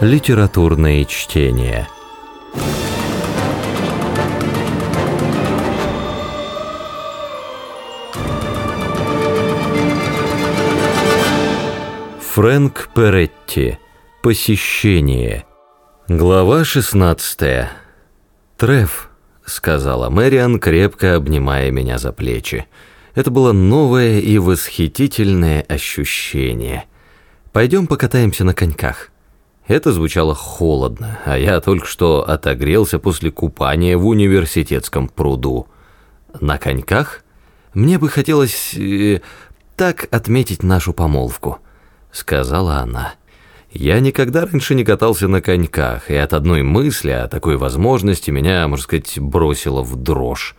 Литературные чтения. Фрэнк Перетти. Посещение. Глава 16. Треф, сказала Мэриан, крепко обнимая меня за плечи. Это было новое и восхитительное ощущение. Пойдем покатаемся на коньках. Это звучало холодно, а я только что отогрелся после купания в университетском пруду. На коньках? Мне бы хотелось э, так отметить нашу помолвку, сказала она. Я никогда раньше не катался на коньках, и от одной мысли о такой возможности меня, можно сказать, бросило в дрожь.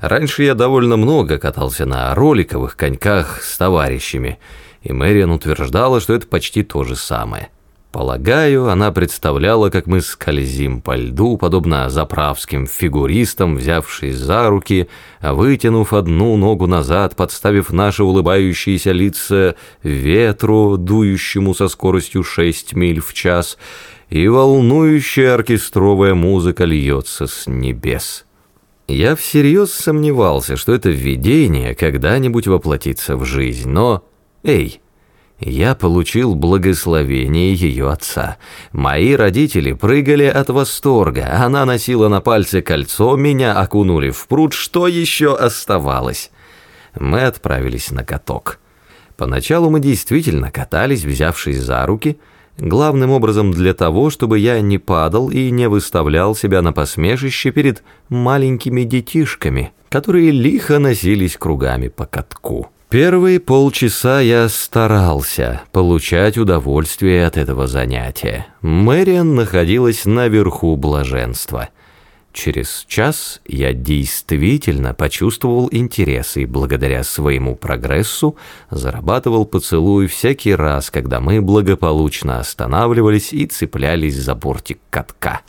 Раньше я довольно много катался на роликовых коньках с товарищами, и Мэриан утверждала, что это почти то же самое. Полагаю, она представляла, как мы скользим по льду, подобно заправским фигуристам, взявшись за руки, вытянув одну ногу назад, подставив наши улыбающиеся лица ветру, дующему со скоростью 6 миль в час, и волнующая оркестровая музыка льется с небес. Я всерьез сомневался, что это видение когда-нибудь воплотится в жизнь, но... Эй! Я получил благословение ее отца. Мои родители прыгали от восторга. Она носила на пальце кольцо, меня окунули в пруд. Что еще оставалось? Мы отправились на каток. Поначалу мы действительно катались, взявшись за руки, главным образом для того, чтобы я не падал и не выставлял себя на посмешище перед маленькими детишками, которые лихо носились кругами по катку. Первые полчаса я старался получать удовольствие от этого занятия. Мэриан находилась наверху блаженства. Через час я действительно почувствовал интерес и благодаря своему прогрессу зарабатывал поцелуй всякий раз, когда мы благополучно останавливались и цеплялись за бортик катка.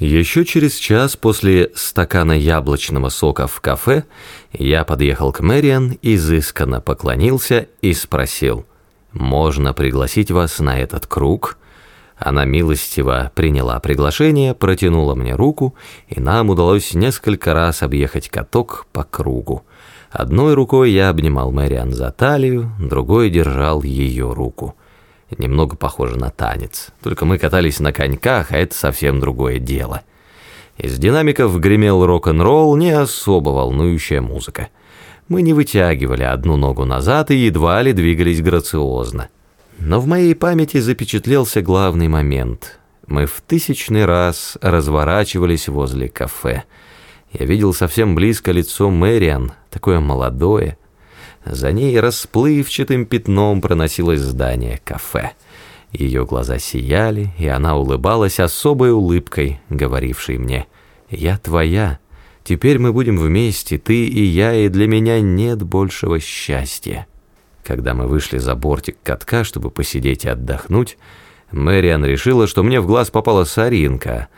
Еще через час после стакана яблочного сока в кафе я подъехал к Мэриан, изысканно поклонился и спросил, «Можно пригласить вас на этот круг?» Она милостиво приняла приглашение, протянула мне руку, и нам удалось несколько раз объехать каток по кругу. Одной рукой я обнимал Мэриан за талию, другой держал ее руку немного похоже на танец. Только мы катались на коньках, а это совсем другое дело. Из динамиков гремел рок-н-ролл, не особо волнующая музыка. Мы не вытягивали одну ногу назад и едва ли двигались грациозно. Но в моей памяти запечатлелся главный момент. Мы в тысячный раз разворачивались возле кафе. Я видел совсем близко лицо Мэриан, такое молодое, за ней расплывчатым пятном проносилось здание кафе. Ее глаза сияли, и она улыбалась особой улыбкой, говорившей мне «Я твоя, теперь мы будем вместе, ты и я, и для меня нет большего счастья». Когда мы вышли за бортик катка, чтобы посидеть и отдохнуть, Мэриан решила, что мне в глаз попала соринка,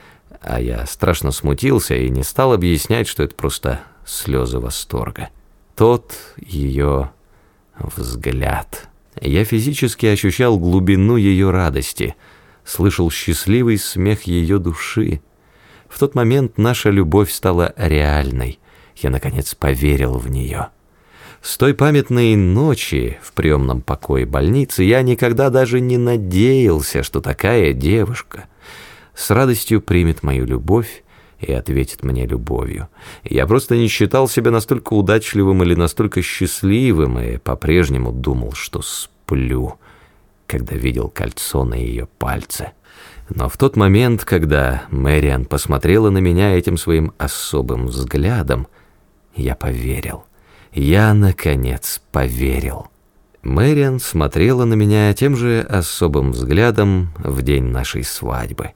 а я страшно смутился и не стал объяснять, что это просто слезы восторга тот ее взгляд. Я физически ощущал глубину ее радости, слышал счастливый смех ее души. В тот момент наша любовь стала реальной. Я, наконец, поверил в нее. С той памятной ночи в приемном покое больницы я никогда даже не надеялся, что такая девушка с радостью примет мою любовь и ответит мне любовью. Я просто не считал себя настолько удачливым или настолько счастливым и по-прежнему думал, что сплю, когда видел кольцо на ее пальце. Но в тот момент, когда Мэриан посмотрела на меня этим своим особым взглядом, я поверил. Я, наконец, поверил. Мэриан смотрела на меня тем же особым взглядом в день нашей свадьбы.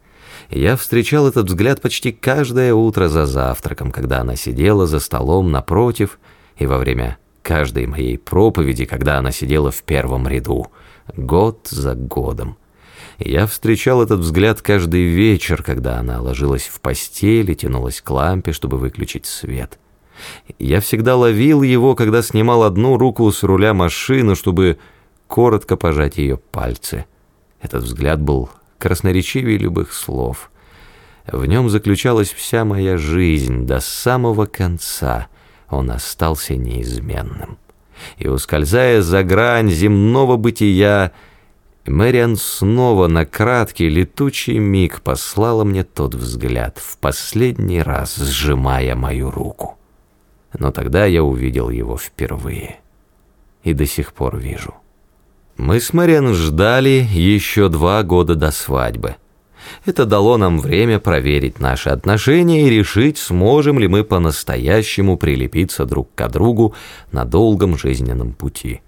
Я встречал этот взгляд почти каждое утро за завтраком, когда она сидела за столом напротив, и во время каждой моей проповеди, когда она сидела в первом ряду, год за годом. Я встречал этот взгляд каждый вечер, когда она ложилась в постель и тянулась к лампе, чтобы выключить свет. Я всегда ловил его, когда снимал одну руку с руля машины, чтобы коротко пожать ее пальцы. Этот взгляд был красноречивее любых слов. В нем заключалась вся моя жизнь до самого конца. Он остался неизменным. И, ускользая за грань земного бытия, Мэриан снова на краткий летучий миг послала мне тот взгляд, в последний раз сжимая мою руку. Но тогда я увидел его впервые. И до сих пор вижу. Мы с Мэриан ждали еще два года до свадьбы. Это дало нам время проверить наши отношения и решить, сможем ли мы по-настоящему прилепиться друг к другу на долгом жизненном пути.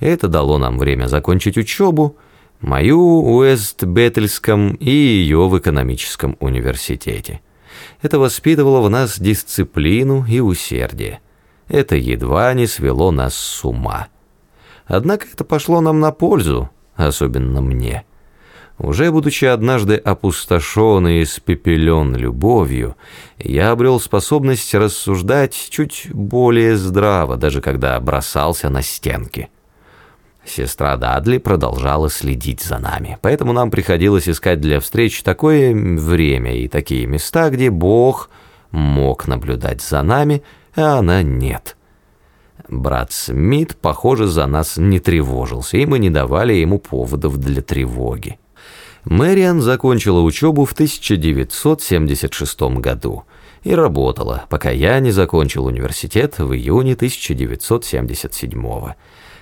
Это дало нам время закончить учебу, мою в Уэст-Беттельском и ее в экономическом университете. Это воспитывало в нас дисциплину и усердие. Это едва не свело нас с ума. Однако это пошло нам на пользу, особенно мне. Уже будучи однажды опустошен и испепелен любовью, я обрел способность рассуждать чуть более здраво, даже когда бросался на стенки. Сестра Дадли продолжала следить за нами, поэтому нам приходилось искать для встреч такое время и такие места, где Бог мог наблюдать за нами, а она нет. Брат Смит, похоже, за нас не тревожился, и мы не давали ему поводов для тревоги. Мэриан закончила учебу в 1976 году и работала, пока я не закончил университет в июне 1977 года.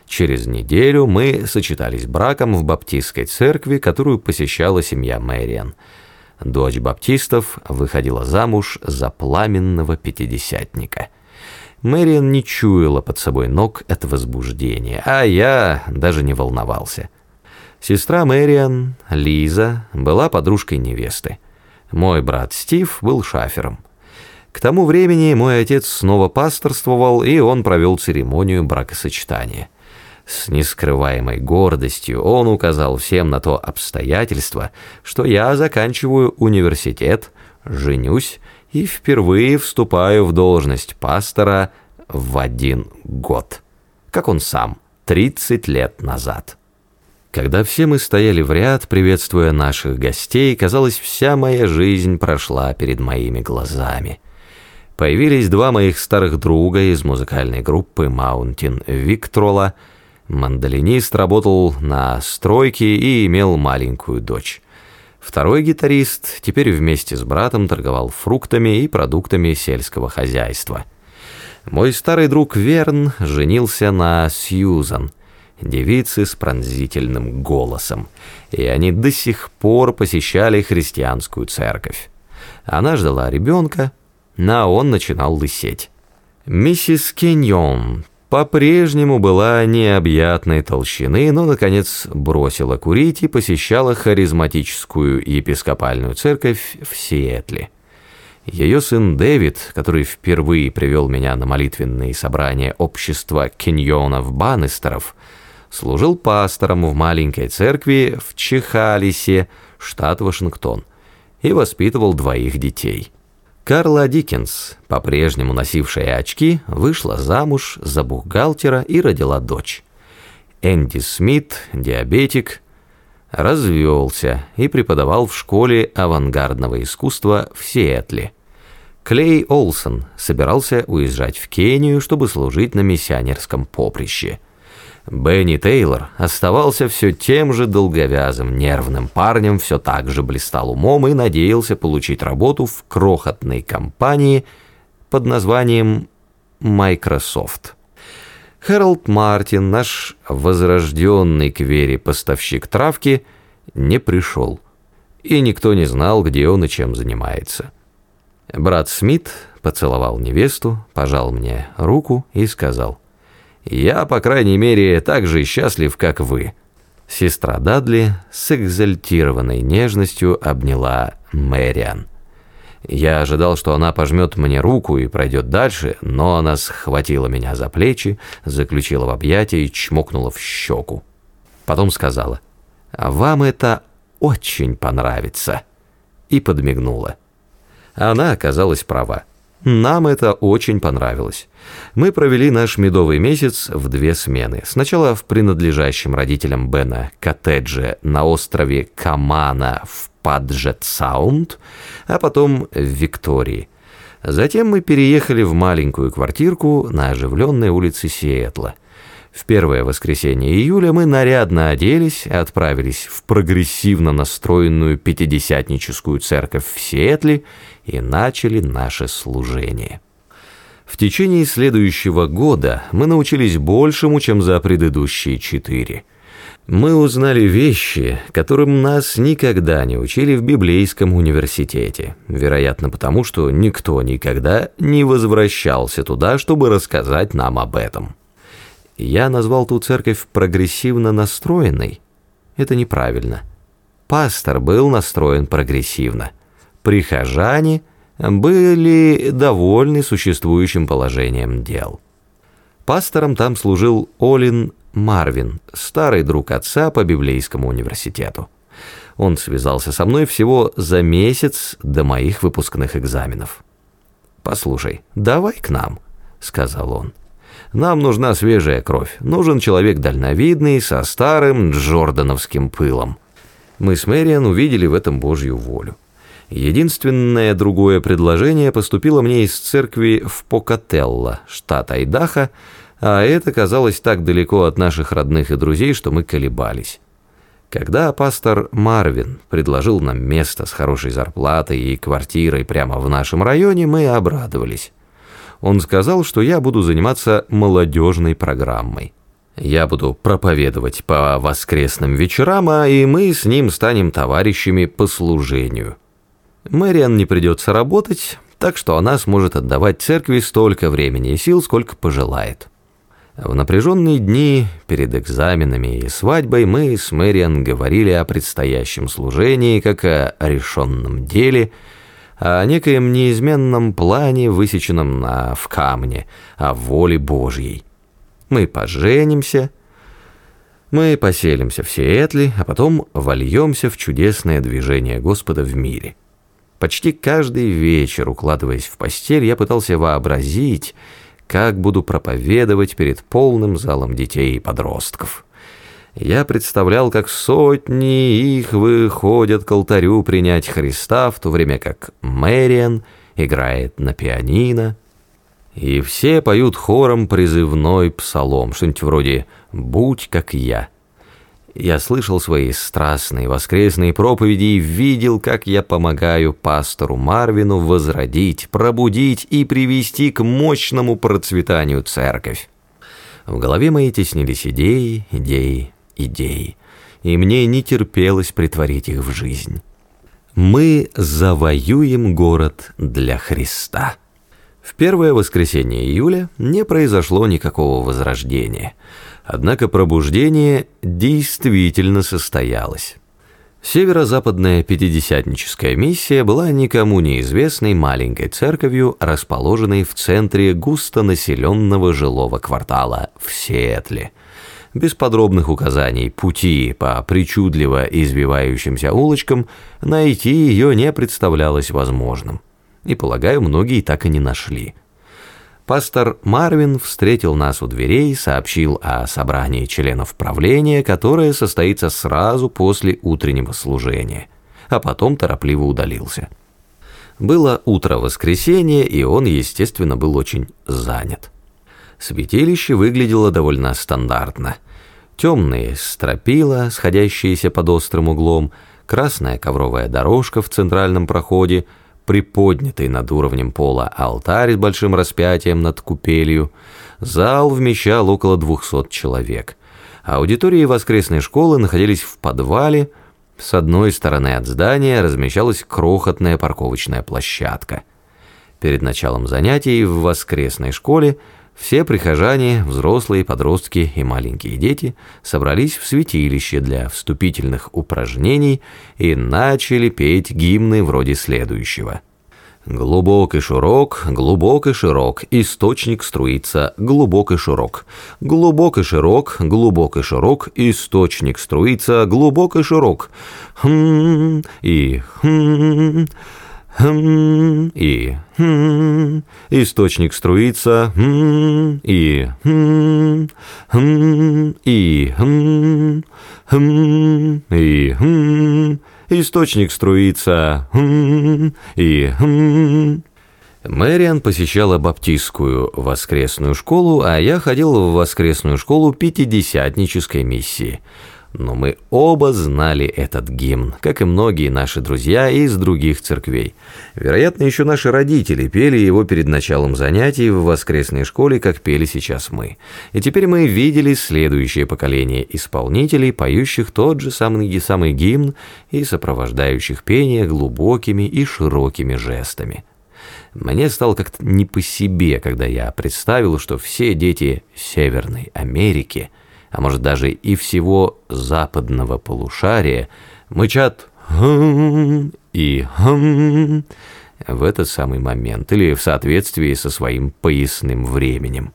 Через неделю мы сочетались браком в баптистской церкви, которую посещала семья Мэриан. Дочь баптистов выходила замуж за пламенного пятидесятника. Мэриан не чуяла под собой ног от возбуждения, а я даже не волновался. Сестра Мэриан, Лиза, была подружкой невесты. Мой брат Стив был шафером. К тому времени мой отец снова пасторствовал, и он провел церемонию бракосочетания. С нескрываемой гордостью он указал всем на то обстоятельство, что я заканчиваю университет, женюсь и впервые вступаю в должность пастора в один год, как он сам, 30 лет назад. Когда все мы стояли в ряд, приветствуя наших гостей, казалось, вся моя жизнь прошла перед моими глазами. Появились два моих старых друга из музыкальной группы Mountain Victrola – Мандолинист работал на стройке и имел маленькую дочь. Второй гитарист теперь вместе с братом торговал фруктами и продуктами сельского хозяйства. Мой старый друг Верн женился на Сьюзан, девице с пронзительным голосом, и они до сих пор посещали христианскую церковь. Она ждала ребенка, а он начинал лысеть. Миссис Кеньон по-прежнему была необъятной толщины, но, наконец, бросила курить и посещала харизматическую епископальную церковь в Сиэтле. Ее сын Дэвид, который впервые привел меня на молитвенные собрания общества кеньонов-баннистеров, служил пастором в маленькой церкви в Чехалисе, штат Вашингтон, и воспитывал двоих детей. Карла Диккенс, по-прежнему носившая очки, вышла замуж за бухгалтера и родила дочь. Энди Смит, диабетик, развелся и преподавал в школе авангардного искусства в Сиэтле. Клей Олсон собирался уезжать в Кению, чтобы служить на миссионерском поприще – Бенни Тейлор оставался все тем же долговязым, нервным парнем, все так же блистал умом и надеялся получить работу в крохотной компании под названием Microsoft. Хэролд Мартин, наш возрожденный к вере поставщик травки, не пришел, и никто не знал, где он и чем занимается. Брат Смит поцеловал невесту, пожал мне руку и сказал – я, по крайней мере, так же счастлив, как вы». Сестра Дадли с экзальтированной нежностью обняла Мэриан. Я ожидал, что она пожмет мне руку и пройдет дальше, но она схватила меня за плечи, заключила в объятия и чмокнула в щеку. Потом сказала, «Вам это очень понравится», и подмигнула. Она оказалась права. Нам это очень понравилось. Мы провели наш медовый месяц в две смены. Сначала в принадлежащем родителям Бена коттедже на острове Камана в Паджет-Саунд, а потом в Виктории. Затем мы переехали в маленькую квартирку на оживленной улице Сиэтла. В первое воскресенье июля мы нарядно оделись и отправились в прогрессивно настроенную пятидесятническую церковь в Сиэтле и начали наше служение. В течение следующего года мы научились большему, чем за предыдущие четыре. Мы узнали вещи, которым нас никогда не учили в библейском университете, вероятно потому, что никто никогда не возвращался туда, чтобы рассказать нам об этом. Я назвал ту церковь прогрессивно настроенной. Это неправильно. Пастор был настроен прогрессивно. Прихожане были довольны существующим положением дел. Пастором там служил Олин Марвин, старый друг отца по библейскому университету. Он связался со мной всего за месяц до моих выпускных экзаменов. «Послушай, давай к нам», — сказал он. Нам нужна свежая кровь. Нужен человек дальновидный, со старым джордановским пылом. Мы с Мэриан увидели в этом Божью волю. Единственное другое предложение поступило мне из церкви в Покателло, штат Айдахо, а это казалось так далеко от наших родных и друзей, что мы колебались. Когда пастор Марвин предложил нам место с хорошей зарплатой и квартирой прямо в нашем районе, мы обрадовались он сказал, что я буду заниматься молодежной программой. Я буду проповедовать по воскресным вечерам, а и мы с ним станем товарищами по служению. Мэриан не придется работать, так что она сможет отдавать церкви столько времени и сил, сколько пожелает. В напряженные дни перед экзаменами и свадьбой мы с Мэриан говорили о предстоящем служении, как о решенном деле – о некоем неизменном плане, высеченном на, в камне, о воле Божьей. Мы поженимся, мы поселимся в Сиэтле, а потом вольемся в чудесное движение Господа в мире. Почти каждый вечер, укладываясь в постель, я пытался вообразить, как буду проповедовать перед полным залом детей и подростков. Я представлял, как сотни их выходят к алтарю принять Христа, в то время как Мэриан играет на пианино. И все поют хором призывной псалом, что-нибудь вроде «Будь как я». Я слышал свои страстные воскресные проповеди и видел, как я помогаю пастору Марвину возродить, пробудить и привести к мощному процветанию церковь. В голове моей теснились идеи, идеи, идей, и мне не терпелось притворить их в жизнь. Мы завоюем город для Христа. В первое воскресенье июля не произошло никакого возрождения, однако пробуждение действительно состоялось. Северо-западная пятидесятническая миссия была никому неизвестной маленькой церковью, расположенной в центре густонаселенного жилого квартала в Сиэтле – без подробных указаний пути по причудливо извивающимся улочкам найти ее не представлялось возможным. И, полагаю, многие так и не нашли. Пастор Марвин встретил нас у дверей, сообщил о собрании членов правления, которое состоится сразу после утреннего служения, а потом торопливо удалился. Было утро воскресенья, и он, естественно, был очень занят. Святилище выглядело довольно стандартно. Темные стропила, сходящиеся под острым углом, красная ковровая дорожка в центральном проходе, приподнятый над уровнем пола алтарь с большим распятием над купелью. Зал вмещал около двухсот человек. Аудитории воскресной школы находились в подвале. С одной стороны от здания размещалась крохотная парковочная площадка. Перед началом занятий в воскресной школе все прихожане, взрослые, подростки и маленькие дети собрались в святилище для вступительных упражнений и начали петь гимны вроде следующего. Глубок и широк, глубок и широк, источник струится, глубок и широк. Глубок и широк, глубок и широк, источник струится, глубок и широк. Хм, и хм, хм и хм. Источник струится хм и хм, хм и хм, хм и хм. Источник струится хм и хм. Мэриан посещала баптистскую воскресную школу, а я ходил в воскресную школу пятидесятнической миссии. Но мы оба знали этот гимн, как и многие наши друзья из других церквей. Вероятно, еще наши родители пели его перед началом занятий в воскресной школе, как пели сейчас мы. И теперь мы видели следующее поколение исполнителей, поющих тот же самый, самый гимн и сопровождающих пение глубокими и широкими жестами. Мне стало как-то не по себе, когда я представил, что все дети Северной Америки, а может даже и всего западного полушария, мычат «хм» и «хм» в этот самый момент или в соответствии со своим поясным временем.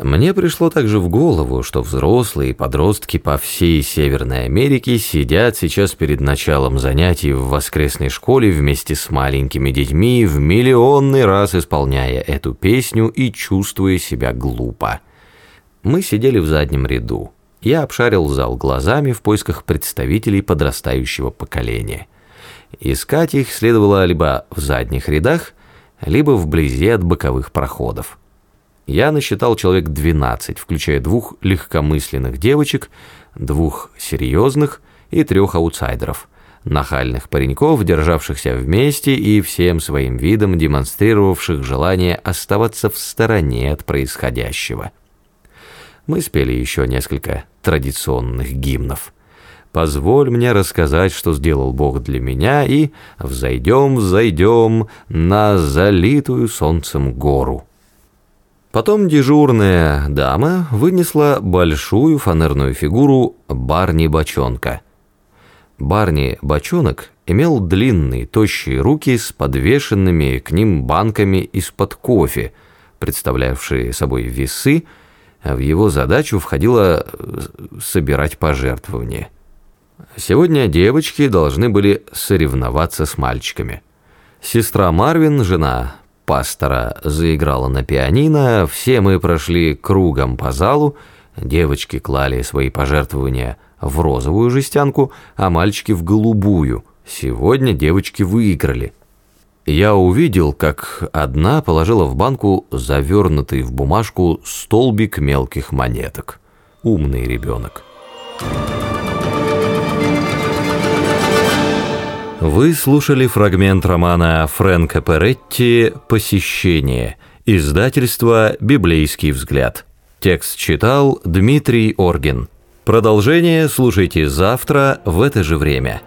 Мне пришло также в голову, что взрослые и подростки по всей Северной Америке сидят сейчас перед началом занятий в воскресной школе вместе с маленькими детьми, в миллионный раз исполняя эту песню и чувствуя себя глупо. Мы сидели в заднем ряду. Я обшарил зал глазами в поисках представителей подрастающего поколения. Искать их следовало либо в задних рядах, либо вблизи от боковых проходов. Я насчитал человек 12, включая двух легкомысленных девочек, двух серьезных и трех аутсайдеров, нахальных пареньков, державшихся вместе и всем своим видом демонстрировавших желание оставаться в стороне от происходящего. Мы спели еще несколько традиционных гимнов. «Позволь мне рассказать, что сделал Бог для меня, и взойдем, взойдем на залитую солнцем гору». Потом дежурная дама вынесла большую фанерную фигуру Барни-бочонка. Барни-бочонок имел длинные, тощие руки с подвешенными к ним банками из-под кофе, представлявшие собой весы, а в его задачу входило э, собирать пожертвования. Сегодня девочки должны были соревноваться с мальчиками. Сестра Марвин, жена пастора заиграла на пианино, все мы прошли кругом по залу, девочки клали свои пожертвования в розовую жестянку, а мальчики в голубую. Сегодня девочки выиграли. Я увидел, как одна положила в банку завернутый в бумажку столбик мелких монеток. Умный ребенок. Вы слушали фрагмент романа Фрэнка Перетти «Посещение», издательство «Библейский взгляд». Текст читал Дмитрий Оргин. Продолжение слушайте завтра в это же время.